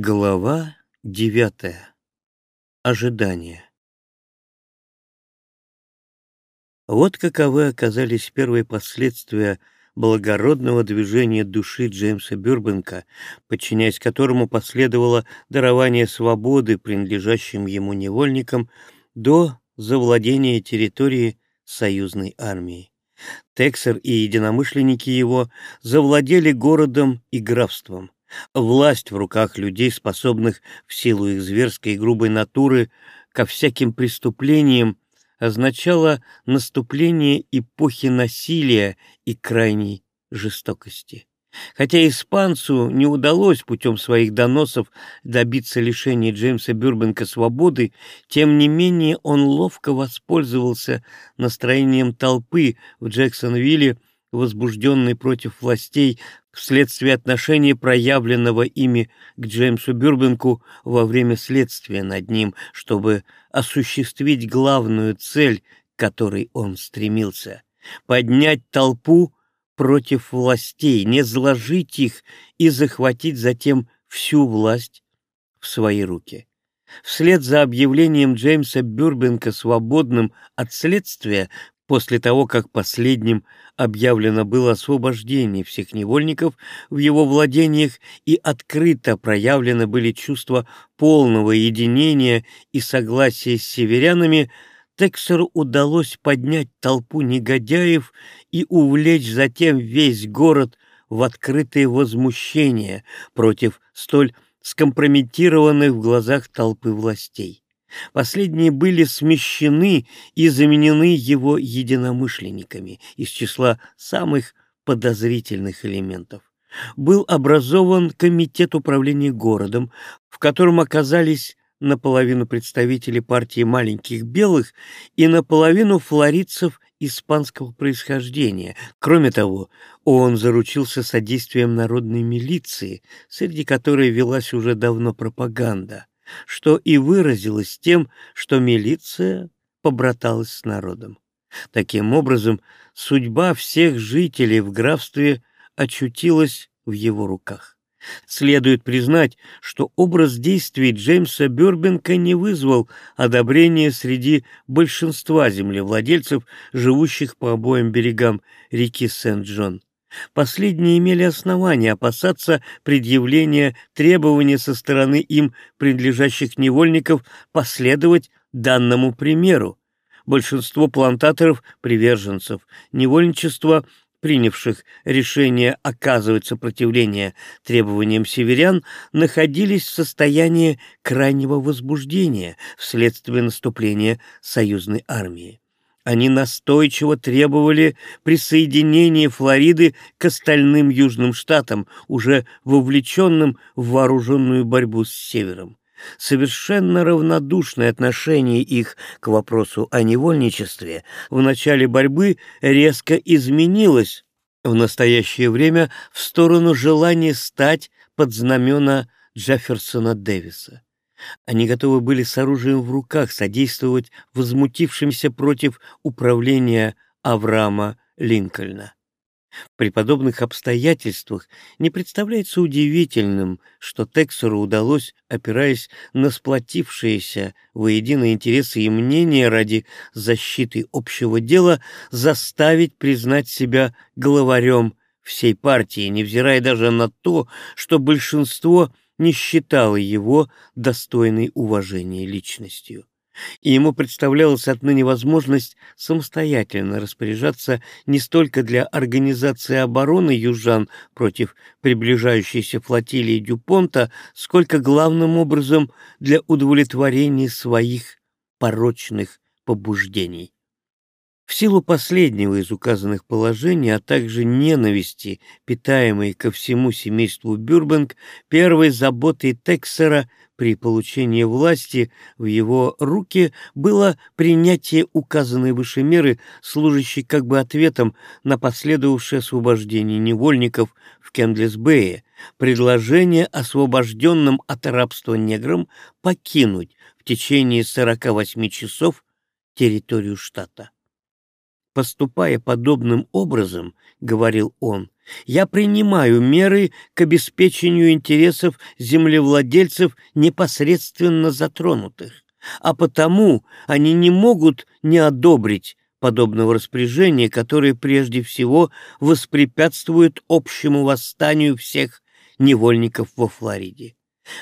Глава девятая. Ожидание. Вот каковы оказались первые последствия благородного движения души Джеймса Бюрбенка, подчиняясь которому последовало дарование свободы принадлежащим ему невольникам до завладения территории союзной армии. Тексер и единомышленники его завладели городом и графством. Власть в руках людей, способных в силу их зверской и грубой натуры ко всяким преступлениям, означала наступление эпохи насилия и крайней жестокости. Хотя испанцу не удалось путем своих доносов добиться лишения Джеймса Бюрбенка свободы, тем не менее он ловко воспользовался настроением толпы в Джексонвилле, возбужденной против властей вследствие отношения, проявленного ими к Джеймсу Бюрбенку во время следствия над ним, чтобы осуществить главную цель, к которой он стремился — поднять толпу против властей, не сложить их и захватить затем всю власть в свои руки. Вслед за объявлением Джеймса Бюрбенка свободным от следствия после того, как последним объявлено было освобождение всех невольников в его владениях и открыто проявлены были чувства полного единения и согласия с северянами, Тексеру удалось поднять толпу негодяев и увлечь затем весь город в открытое возмущение против столь скомпрометированных в глазах толпы властей. Последние были смещены и заменены его единомышленниками из числа самых подозрительных элементов. Был образован комитет управления городом, в котором оказались наполовину представители партии маленьких белых и наполовину флоридцев испанского происхождения. Кроме того, он заручился содействием народной милиции, среди которой велась уже давно пропаганда что и выразилось тем, что милиция побраталась с народом. Таким образом, судьба всех жителей в графстве очутилась в его руках. Следует признать, что образ действий Джеймса Бёрбенка не вызвал одобрения среди большинства землевладельцев, живущих по обоим берегам реки Сент-Джон. Последние имели основания опасаться предъявления требований со стороны им принадлежащих невольников последовать данному примеру. Большинство плантаторов, приверженцев невольничества, принявших решение оказывать сопротивление требованиям северян, находились в состоянии крайнего возбуждения вследствие наступления союзной армии. Они настойчиво требовали присоединения Флориды к остальным южным штатам, уже вовлеченным в вооруженную борьбу с Севером. Совершенно равнодушное отношение их к вопросу о невольничестве в начале борьбы резко изменилось в настоящее время в сторону желания стать под знамена Джефферсона Дэвиса. Они готовы были с оружием в руках содействовать возмутившимся против управления Авраама Линкольна. При подобных обстоятельствах не представляется удивительным, что Тексеру удалось, опираясь на сплотившиеся воедино интересы и мнения ради защиты общего дела, заставить признать себя главарем всей партии, невзирая даже на то, что большинство – не считала его достойной уважения личностью. И ему представлялась отныне возможность самостоятельно распоряжаться не столько для организации обороны южан против приближающейся флотилии Дюпонта, сколько главным образом для удовлетворения своих порочных побуждений. В силу последнего из указанных положений, а также ненависти, питаемой ко всему семейству Бюрбанк, первой заботой Тексера при получении власти в его руки было принятие указанной выше меры, служащей как бы ответом на последовавшее освобождение невольников в Кендлисбее, предложение освобожденным от рабства неграм покинуть в течение 48 часов территорию штата. Поступая подобным образом, — говорил он, Я принимаю меры к обеспечению интересов землевладельцев непосредственно затронутых, а потому они не могут не одобрить подобного распоряжения, которое прежде всего воспрепятствует общему восстанию всех невольников во Флориде.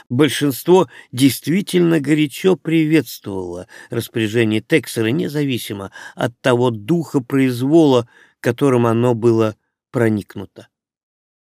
Большинство действительно горячо приветствовало распоряжение Тексера, независимо от того духа произвола, которым оно было проникнуто.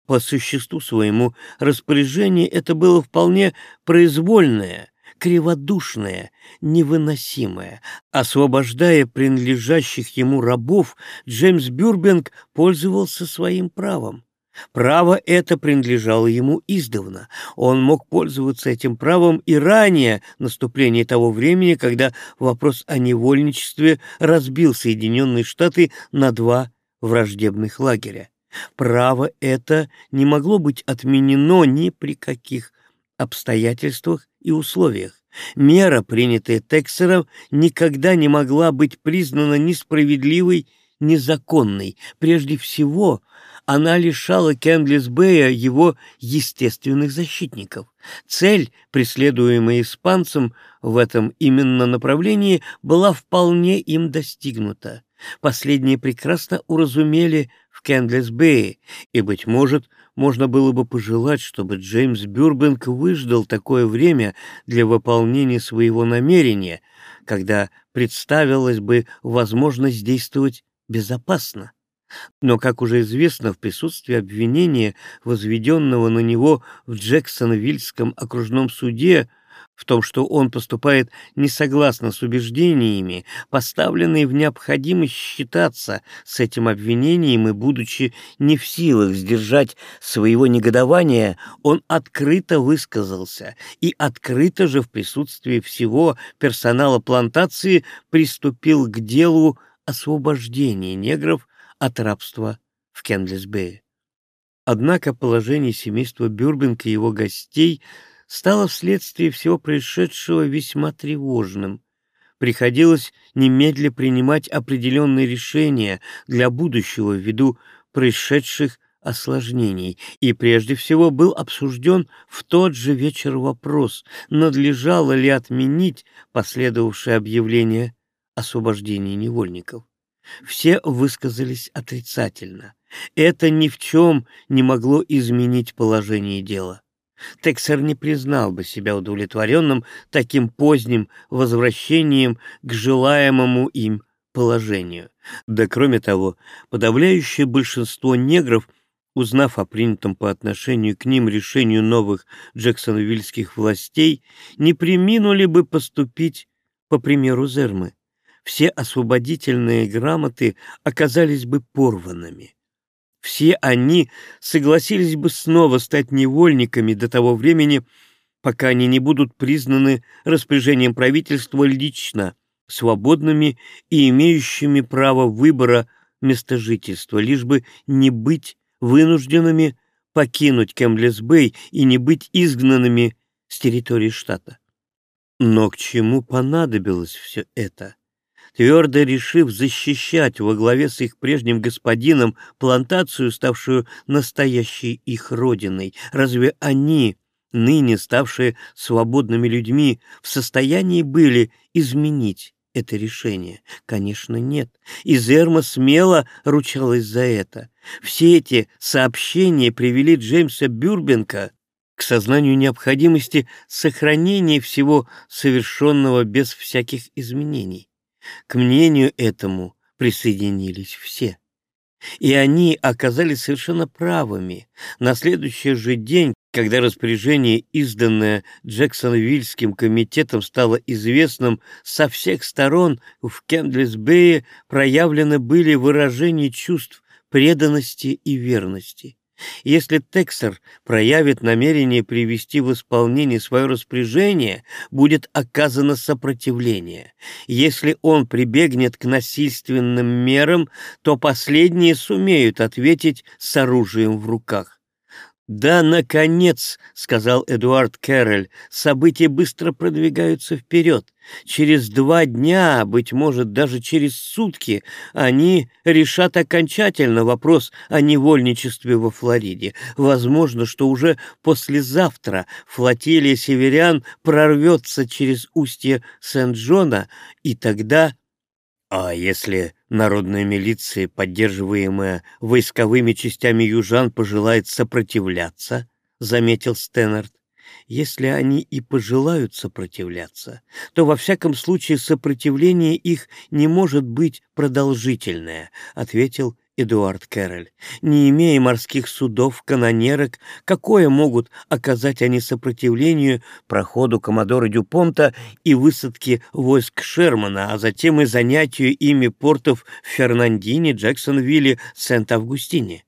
По существу своему распоряжение это было вполне произвольное, криводушное, невыносимое. Освобождая принадлежащих ему рабов, Джеймс Бюрбенг пользовался своим правом. Право это принадлежало ему издавна. Он мог пользоваться этим правом и ранее наступления того времени, когда вопрос о невольничестве разбил Соединенные Штаты на два враждебных лагеря. Право это не могло быть отменено ни при каких обстоятельствах и условиях. Мера, принятая Тексером, никогда не могла быть признана несправедливой, незаконной. Прежде всего, она лишала Кендлис-Бэя его естественных защитников. Цель, преследуемая испанцем в этом именно направлении, была вполне им достигнута. Последнее прекрасно уразумели в Кендлис-Бэе, и, быть может, можно было бы пожелать, чтобы Джеймс Бюрбенк выждал такое время для выполнения своего намерения, когда представилась бы возможность действовать безопасно. Но, как уже известно, в присутствии обвинения, возведенного на него в Джексонвильском окружном суде, в том, что он поступает не согласно с убеждениями, поставленные в необходимость считаться с этим обвинением и, будучи не в силах сдержать своего негодования, он открыто высказался и открыто же в присутствии всего персонала плантации приступил к делу освобождения негров от рабства в Кендлисбее. Однако положение семейства Бюрбинг и его гостей – стало вследствие всего происшедшего весьма тревожным. Приходилось немедля принимать определенные решения для будущего ввиду происшедших осложнений, и прежде всего был обсужден в тот же вечер вопрос, надлежало ли отменить последовавшее объявление освобождения невольников. Все высказались отрицательно. Это ни в чем не могло изменить положение дела. Тексер не признал бы себя удовлетворенным таким поздним возвращением к желаемому им положению. Да кроме того, подавляющее большинство негров, узнав о принятом по отношению к ним решению новых джексонвильских властей, не приминули бы поступить по примеру Зермы. Все освободительные грамоты оказались бы порванными все они согласились бы снова стать невольниками до того времени, пока они не будут признаны распоряжением правительства лично свободными и имеющими право выбора места жительства, лишь бы не быть вынужденными покинуть Кемблес-Бэй и не быть изгнанными с территории штата. Но к чему понадобилось все это? Твердо решив защищать во главе с их прежним господином плантацию, ставшую настоящей их родиной. Разве они, ныне ставшие свободными людьми, в состоянии были изменить это решение? Конечно, нет. И Зерма смело ручалась за это. Все эти сообщения привели Джеймса Бюрбенка к сознанию необходимости сохранения всего совершенного без всяких изменений. К мнению этому присоединились все. И они оказались совершенно правыми. На следующий же день, когда распоряжение, изданное Джексонвильским комитетом, стало известным, со всех сторон в Кендлисбее проявлены были выражения чувств преданности и верности. Если Тексер проявит намерение привести в исполнение свое распоряжение, будет оказано сопротивление. Если он прибегнет к насильственным мерам, то последние сумеют ответить с оружием в руках. «Да, наконец!» — сказал Эдуард Кэрроль. «События быстро продвигаются вперед. Через два дня, быть может, даже через сутки, они решат окончательно вопрос о невольничестве во Флориде. Возможно, что уже послезавтра флотилия северян прорвется через устье Сент-Джона, и тогда а если народная милиция, поддерживаемая войсковыми частями южан, пожелает сопротивляться, — заметил Стэннерд, — если они и пожелают сопротивляться, то во всяком случае сопротивление их не может быть продолжительное, — ответил Эдуард Кэрроль. Не имея морских судов, канонерок, какое могут оказать они сопротивлению проходу коммодора Дюпонта и высадке войск Шермана, а затем и занятию ими портов в Фернандине, Джексонвилле, Сент-Августине?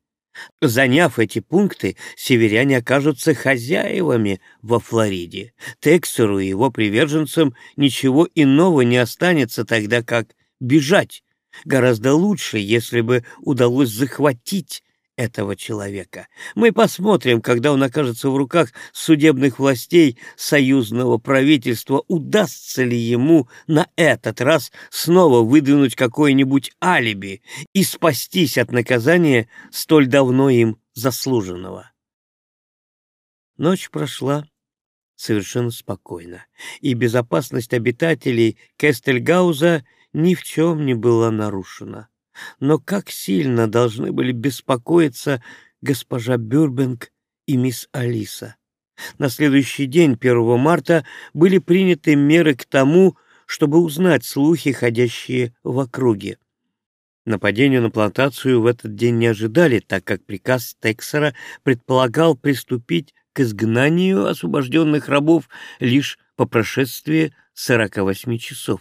Заняв эти пункты, северяне окажутся хозяевами во Флориде. Тексеру и его приверженцам ничего иного не останется тогда, как бежать Гораздо лучше, если бы удалось захватить этого человека. Мы посмотрим, когда он окажется в руках судебных властей союзного правительства, удастся ли ему на этот раз снова выдвинуть какое-нибудь алиби и спастись от наказания столь давно им заслуженного. Ночь прошла совершенно спокойно, и безопасность обитателей Кестельгауза ни в чем не была нарушена. Но как сильно должны были беспокоиться госпожа Бюрбенг и мисс Алиса. На следующий день, 1 марта, были приняты меры к тому, чтобы узнать слухи, ходящие в округе. Нападению на плантацию в этот день не ожидали, так как приказ Тексера предполагал приступить к изгнанию освобожденных рабов лишь по прошествии 48 часов.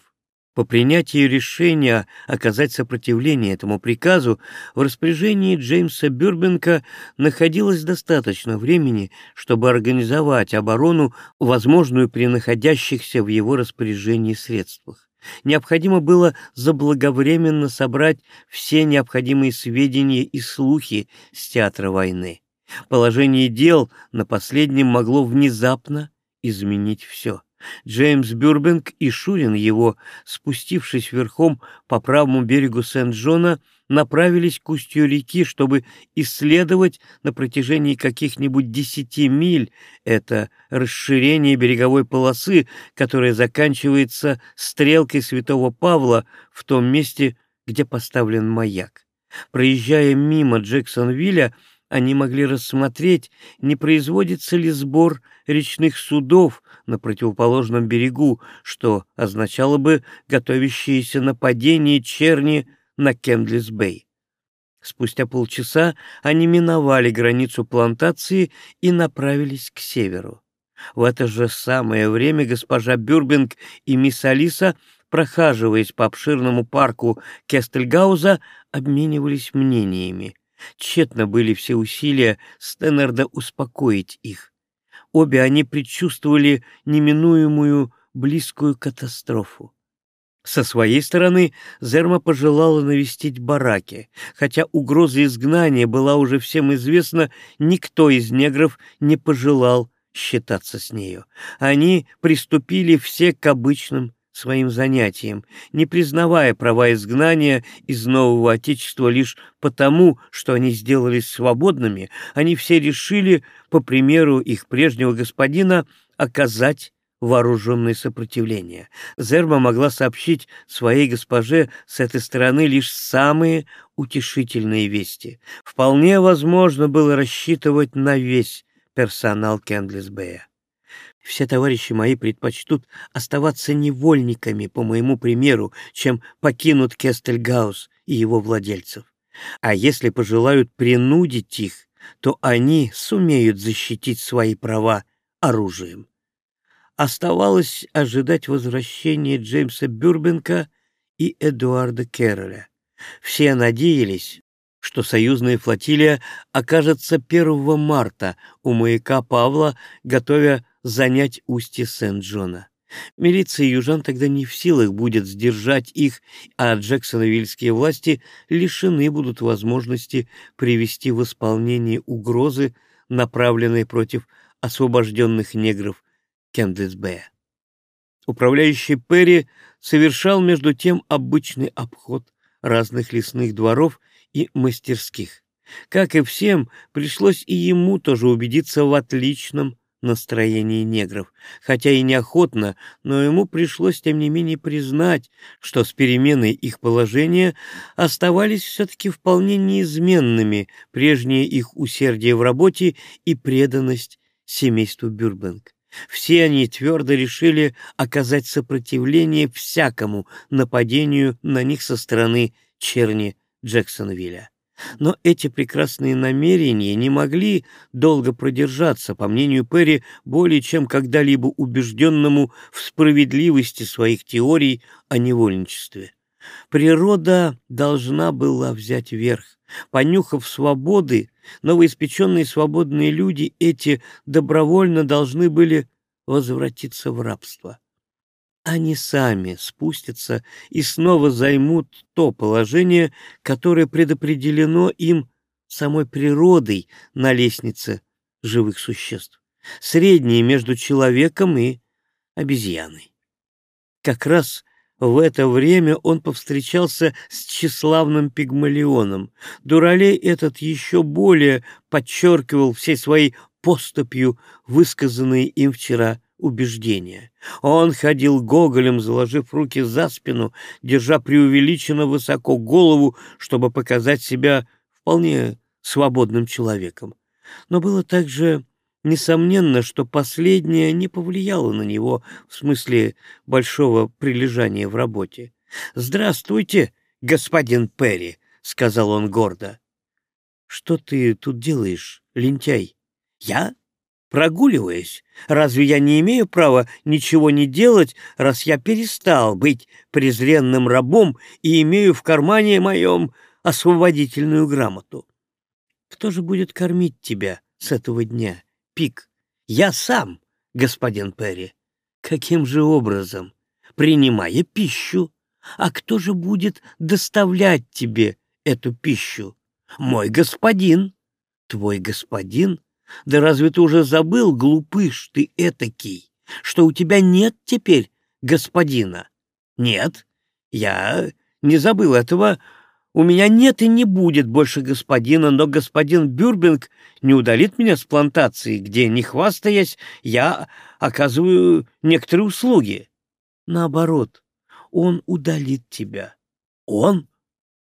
По принятии решения оказать сопротивление этому приказу в распоряжении Джеймса Бюрбенка находилось достаточно времени, чтобы организовать оборону, возможную при находящихся в его распоряжении средствах. Необходимо было заблаговременно собрать все необходимые сведения и слухи с театра войны. Положение дел на последнем могло внезапно изменить все. Джеймс Бюрбенг и Шурин его, спустившись верхом по правому берегу Сент-Джона, направились к устью реки, чтобы исследовать на протяжении каких-нибудь десяти миль это расширение береговой полосы, которое заканчивается стрелкой Святого Павла в том месте, где поставлен маяк. Проезжая мимо Джексонвилля, они могли рассмотреть, не производится ли сбор речных судов на противоположном берегу, что означало бы готовящееся нападение черни на Кендлис-Бэй. Спустя полчаса они миновали границу плантации и направились к северу. В это же самое время госпожа Бюрбенк и мисс Алиса, прохаживаясь по обширному парку Кестельгауза, обменивались мнениями. Тщетно были все усилия Стэннерда успокоить их. Обе они предчувствовали неминуемую близкую катастрофу. Со своей стороны Зерма пожелала навестить бараки. Хотя угроза изгнания была уже всем известна, никто из негров не пожелал считаться с нею. Они приступили все к обычным своим занятием, не признавая права изгнания из нового Отечества лишь потому, что они сделались свободными, они все решили, по примеру их прежнего господина, оказать вооруженное сопротивление. Зерма могла сообщить своей госпоже с этой стороны лишь самые утешительные вести. Вполне возможно было рассчитывать на весь персонал Кендлисбея. Все товарищи мои предпочтут оставаться невольниками, по моему примеру, чем покинут Кестельгаус и его владельцев. А если пожелают принудить их, то они сумеют защитить свои права оружием. Оставалось ожидать возвращения Джеймса Бюрбенка и Эдуарда Керроля. Все надеялись, что союзная флотилия окажется 1 марта у маяка Павла, готовя занять устье Сент-Джона. Милиция южан тогда не в силах будет сдержать их, а джексоновильские власти лишены будут возможности привести в исполнение угрозы, направленной против освобожденных негров Кендлисбея. Управляющий Перри совершал между тем обычный обход разных лесных дворов и мастерских. Как и всем, пришлось и ему тоже убедиться в отличном настроении негров, хотя и неохотно, но ему пришлось тем не менее признать, что с переменой их положения оставались все-таки вполне неизменными прежние их усердие в работе и преданность семейству Бюрбенг. Все они твердо решили оказать сопротивление всякому нападению на них со стороны черни Джексонвилля. Но эти прекрасные намерения не могли долго продержаться, по мнению Перри, более чем когда-либо убежденному в справедливости своих теорий о невольничестве. Природа должна была взять верх. Понюхав свободы, новоиспеченные свободные люди эти добровольно должны были возвратиться в рабство они сами спустятся и снова займут то положение, которое предопределено им самой природой на лестнице живых существ, среднее между человеком и обезьяной. Как раз в это время он повстречался с тщеславным пигмалионом. Дуралей этот еще более подчеркивал всей своей поступью высказанные им вчера убеждения. Он ходил гоголем, заложив руки за спину, держа преувеличенно высоко голову, чтобы показать себя вполне свободным человеком. Но было также несомненно, что последнее не повлияло на него в смысле большого прилежания в работе. «Здравствуйте, господин Перри», — сказал он гордо. «Что ты тут делаешь, лентяй?» «Я? Прогуливаясь. Разве я не имею права ничего не делать, раз я перестал быть презренным рабом и имею в кармане моем освободительную грамоту? Кто же будет кормить тебя с этого дня, Пик? Я сам, господин Перри. Каким же образом? Принимая пищу. А кто же будет доставлять тебе эту пищу? Мой господин. Твой господин? Да разве ты уже забыл, глупыш ты этакий, что у тебя нет теперь господина? Нет, я не забыл этого. У меня нет и не будет больше господина, но господин Бюрбинг не удалит меня с плантации, где, не хвастаясь, я оказываю некоторые услуги. Наоборот, он удалит тебя. Он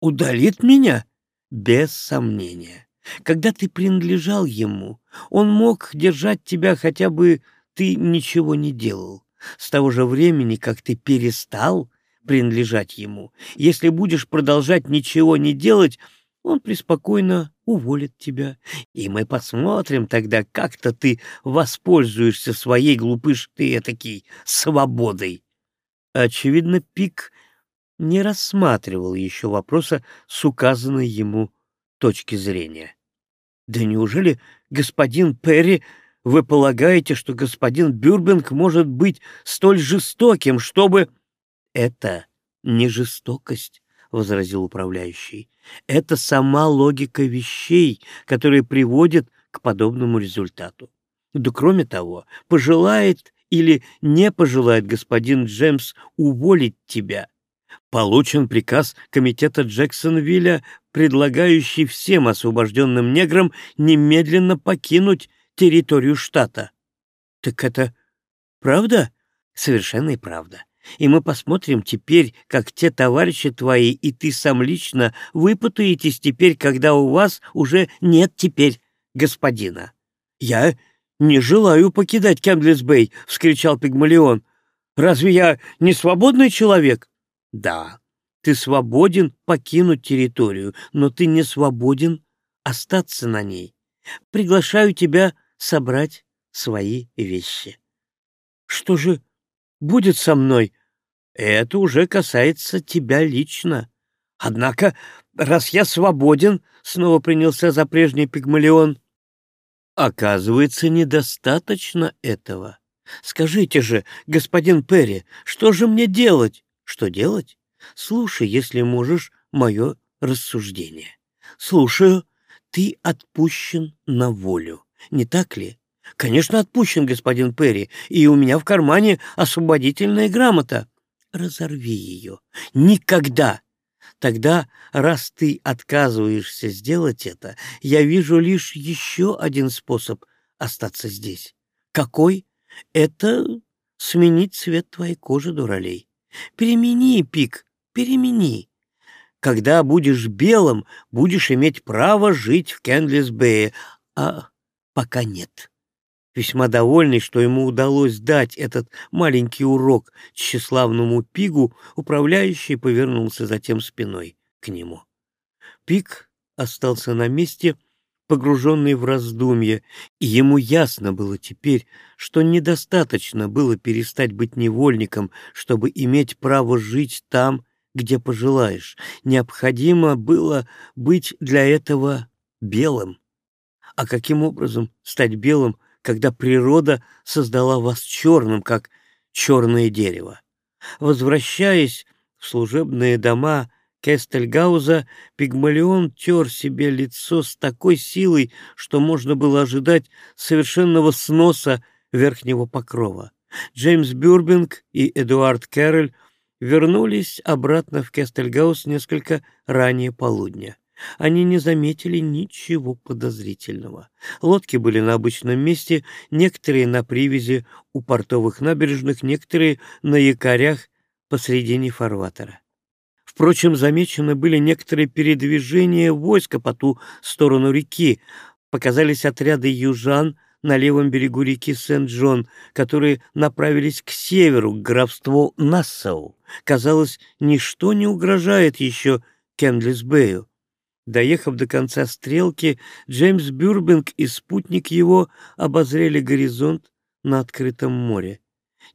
удалит меня? Без сомнения. Когда ты принадлежал ему, он мог держать тебя хотя бы ты ничего не делал. С того же времени, как ты перестал принадлежать ему, если будешь продолжать ничего не делать, он преспокойно уволит тебя, и мы посмотрим тогда, как-то ты воспользуешься своей глупыш ты этакий свободой. Очевидно, Пик не рассматривал еще вопроса с указанной ему точки зрения. Да неужели, господин Перри, вы полагаете, что господин Бюрбинг может быть столь жестоким, чтобы... Это не жестокость, — возразил управляющий. Это сама логика вещей, которая приводит к подобному результату. Да кроме того, пожелает или не пожелает господин Джемс уволить тебя, Получен приказ комитета Джексонвилля, предлагающий всем освобожденным неграм немедленно покинуть территорию штата. Так это правда? Совершенно и правда. И мы посмотрим теперь, как те товарищи твои и ты сам лично выпутаетесь теперь, когда у вас уже нет теперь господина. Я не желаю покидать Кемблис-Бэй, — вскричал Пигмалион. Разве я не свободный человек? Да, ты свободен покинуть территорию, но ты не свободен остаться на ней. Приглашаю тебя собрать свои вещи. Что же будет со мной? Это уже касается тебя лично. Однако, раз я свободен, снова принялся за прежний пигмалион, оказывается, недостаточно этого. Скажите же, господин Перри, что же мне делать? Что делать? Слушай, если можешь, мое рассуждение. Слушаю, ты отпущен на волю. не так ли? Конечно, отпущен, господин Перри, и у меня в кармане освободительная грамота. Разорви ее. Никогда! Тогда, раз ты отказываешься сделать это, я вижу лишь еще один способ остаться здесь. Какой? Это сменить цвет твоей кожи, дуралей. Перемени, Пик, перемени. Когда будешь белым, будешь иметь право жить в Кендлисбее, а пока нет. Весьма довольный, что ему удалось дать этот маленький урок тщеславному Пигу, управляющий повернулся затем спиной к нему. Пиг остался на месте, погруженный в раздумье, и ему ясно было теперь, что недостаточно было перестать быть невольником, чтобы иметь право жить там, где пожелаешь. Необходимо было быть для этого белым. А каким образом стать белым, когда природа создала вас черным, как черное дерево? Возвращаясь в служебные дома Кестельгауза Пигмалион тер себе лицо с такой силой, что можно было ожидать совершенного сноса верхнего покрова. Джеймс Бюрбинг и Эдуард Кэрроль вернулись обратно в Кестельгаус несколько ранее полудня. Они не заметили ничего подозрительного. Лодки были на обычном месте, некоторые на привязи у портовых набережных, некоторые на якорях посредине фарватера. Впрочем, замечены были некоторые передвижения войска по ту сторону реки. Показались отряды южан на левом берегу реки Сент-Джон, которые направились к северу, к графству Нассау. Казалось, ничто не угрожает еще Кендлисбею. Доехав до конца стрелки, Джеймс Бюрбинг и спутник его обозрели горизонт на открытом море.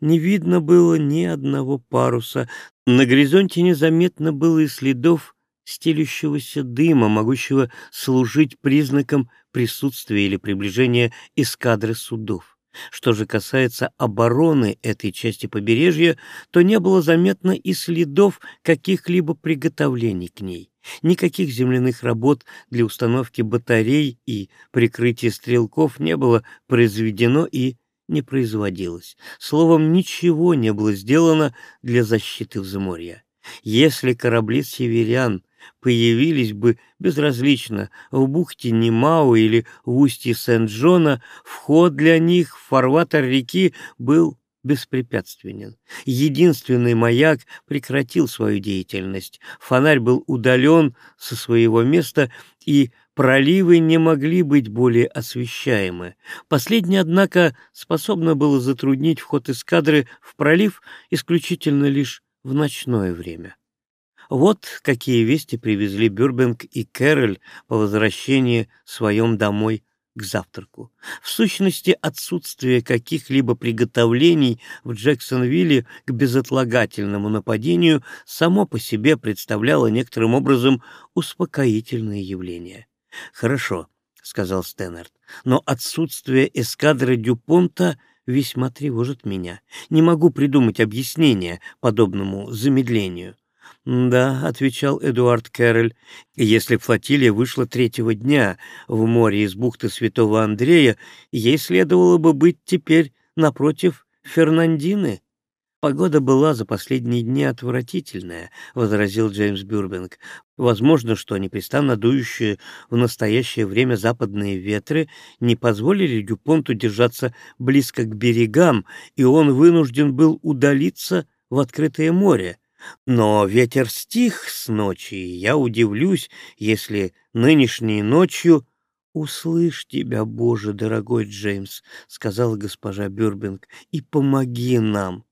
Не видно было ни одного паруса, на горизонте незаметно было и следов стелющегося дыма, могущего служить признаком присутствия или приближения эскадры судов. Что же касается обороны этой части побережья, то не было заметно и следов каких-либо приготовлений к ней. Никаких земляных работ для установки батарей и прикрытия стрелков не было произведено и не производилось. Словом, ничего не было сделано для защиты взморья. Если корабли северян появились бы безразлично в бухте Немау или в устье Сент-Джона, вход для них в фарватер реки был беспрепятственен. Единственный маяк прекратил свою деятельность. Фонарь был удален со своего места, и проливы не могли быть более освещаемы. Последнее, однако, способно было затруднить вход эскадры в пролив исключительно лишь в ночное время. Вот какие вести привезли Бюрбенг и Кэроль по возвращении своем домой к завтраку. В сущности, отсутствие каких-либо приготовлений в Джексонвилле к безотлагательному нападению само по себе представляло некоторым образом успокоительное явление. «Хорошо», — сказал Стэннерд, — «но отсутствие эскадры Дюпонта весьма тревожит меня. Не могу придумать объяснения подобному замедлению». «Да», — отвечал Эдуард Кэрроль, — «если флотилия вышла третьего дня в море из бухты Святого Андрея, ей следовало бы быть теперь напротив Фернандины». «Погода была за последние дни отвратительная», — возразил Джеймс Бюрбинг. «Возможно, что непрестанно дующие в настоящее время западные ветры не позволили Дюпонту держаться близко к берегам, и он вынужден был удалиться в открытое море. Но ветер стих с ночи, и я удивлюсь, если нынешней ночью... «Услышь тебя, Боже, дорогой Джеймс», — сказала госпожа Бюрбинг, — «и помоги нам».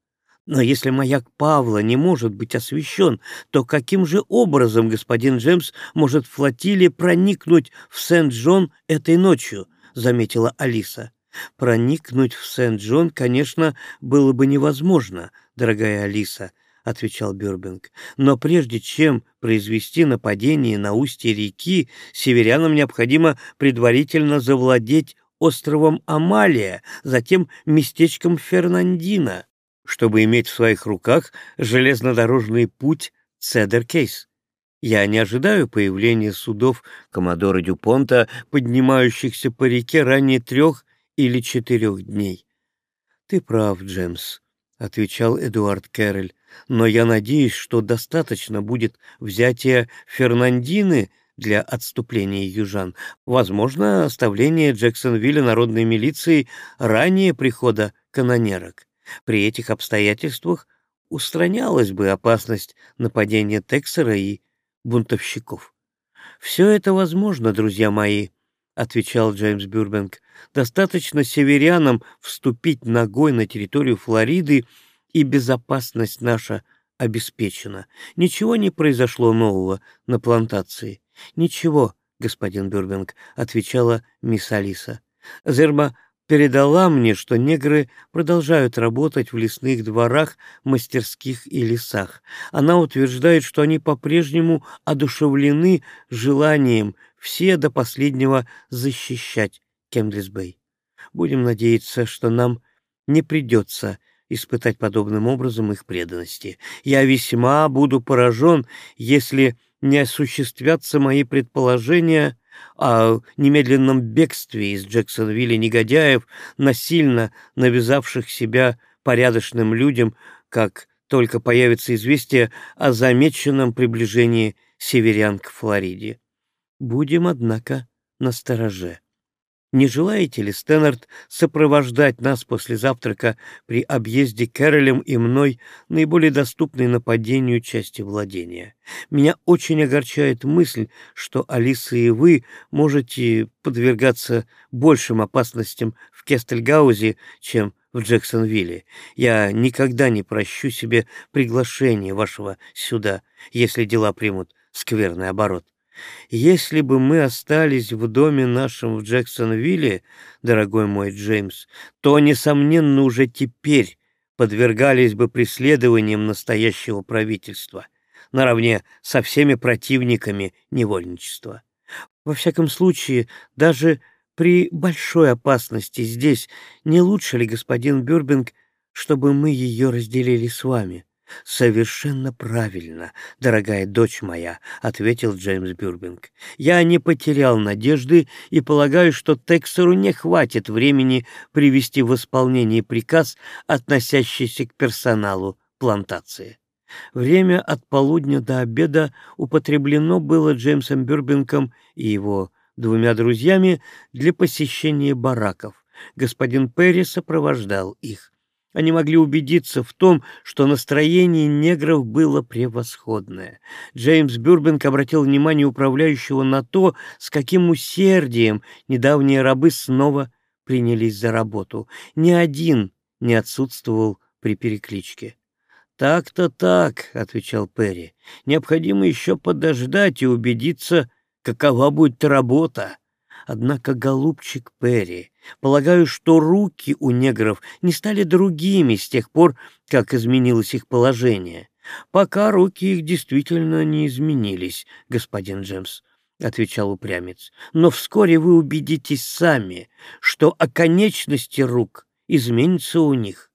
Но если маяк Павла не может быть освещен, то каким же образом господин Джеймс может флотилия проникнуть в Сент-Джон этой ночью? — заметила Алиса. Проникнуть в Сент-Джон, конечно, было бы невозможно, дорогая Алиса, — отвечал Бюрбинг. «Но прежде чем произвести нападение на устье реки, северянам необходимо предварительно завладеть островом Амалия, затем местечком Фернандина чтобы иметь в своих руках железнодорожный путь Цедер-Кейс. Я не ожидаю появления судов Коммодора Дюпонта, поднимающихся по реке ранее трех или четырех дней. — Ты прав, Джемс, — отвечал Эдуард Кэрроль, — но я надеюсь, что достаточно будет взятия Фернандины для отступления южан. Возможно, оставление Джексонвилля народной милиции ранее прихода канонерок. При этих обстоятельствах устранялась бы опасность нападения Тексера и бунтовщиков. «Все это возможно, друзья мои», — отвечал Джеймс Бюрбенг. «Достаточно северянам вступить ногой на территорию Флориды, и безопасность наша обеспечена. Ничего не произошло нового на плантации». «Ничего, господин Бюрбенг», — отвечала мисс Алиса. Зерма передала мне, что негры продолжают работать в лесных дворах, мастерских и лесах. Она утверждает, что они по-прежнему одушевлены желанием все до последнего защищать Кемблисбей. Будем надеяться, что нам не придется испытать подобным образом их преданности. Я весьма буду поражен, если не осуществятся мои предположения о немедленном бегстве из Джексонвилля негодяев, насильно навязавших себя порядочным людям, как только появится известие о замеченном приближении северян к Флориде. Будем, однако, настороже. Не желаете ли, Стэннард, сопровождать нас после завтрака при объезде Кэролем и мной наиболее доступной нападению части владения? Меня очень огорчает мысль, что Алиса и вы можете подвергаться большим опасностям в Кестельгаузе, чем в Джексонвилле. Я никогда не прощу себе приглашение вашего сюда, если дела примут скверный оборот. Если бы мы остались в доме нашем в Джексонвилле, дорогой мой Джеймс, то, несомненно, уже теперь подвергались бы преследованиям настоящего правительства, наравне со всеми противниками невольничества. Во всяком случае, даже при большой опасности здесь не лучше ли, господин Бюрбинг, чтобы мы ее разделили с вами? «Совершенно правильно, дорогая дочь моя», — ответил Джеймс Бюрбинг. «Я не потерял надежды и полагаю, что Тексеру не хватит времени привести в исполнение приказ, относящийся к персоналу плантации». Время от полудня до обеда употреблено было Джеймсом Бюрбингом и его двумя друзьями для посещения бараков. Господин Перри сопровождал их. Они могли убедиться в том, что настроение негров было превосходное. Джеймс Бюрбенк обратил внимание управляющего на то, с каким усердием недавние рабы снова принялись за работу. Ни один не отсутствовал при перекличке. «Так-то так», — отвечал Перри. «Необходимо еще подождать и убедиться, какова будет работа». Однако, голубчик Перри, полагаю, что руки у негров не стали другими с тех пор, как изменилось их положение. Пока руки их действительно не изменились, господин Джемс, — отвечал упрямец. Но вскоре вы убедитесь сами, что оконечности рук изменятся у них.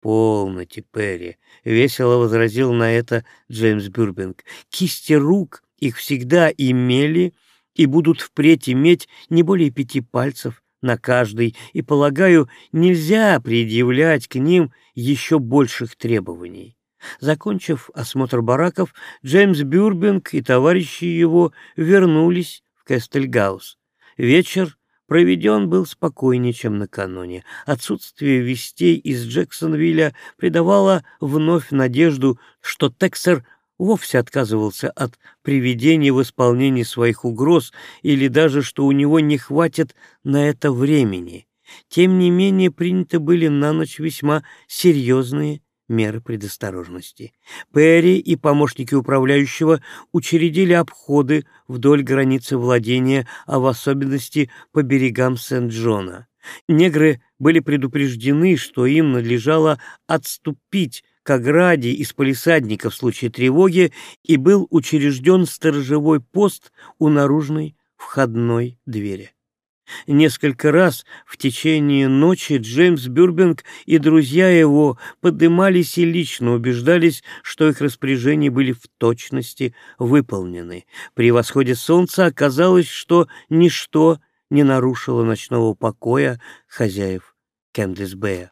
«Полноте, Перри!» — весело возразил на это Джеймс Бюрбинг. «Кисти рук их всегда имели и будут впредь иметь не более пяти пальцев на каждый, и, полагаю, нельзя предъявлять к ним еще больших требований. Закончив осмотр бараков, Джеймс Бюрбинг и товарищи его вернулись в Кестельгаус. Вечер проведен был спокойнее, чем накануне. Отсутствие вестей из Джексонвилля придавало вновь надежду, что Тексер вовсе отказывался от приведения в исполнении своих угроз или даже что у него не хватит на это времени. Тем не менее приняты были на ночь весьма серьезные меры предосторожности. Перри и помощники управляющего учредили обходы вдоль границы владения, а в особенности по берегам Сент-Джона. Негры были предупреждены, что им надлежало отступить к ограде из полисадника в случае тревоги и был учрежден сторожевой пост у наружной входной двери. Несколько раз в течение ночи Джеймс Бюрбинг и друзья его поднимались и лично убеждались, что их распоряжения были в точности выполнены. При восходе солнца оказалось, что ничто не нарушило ночного покоя хозяев Кэмдисбея.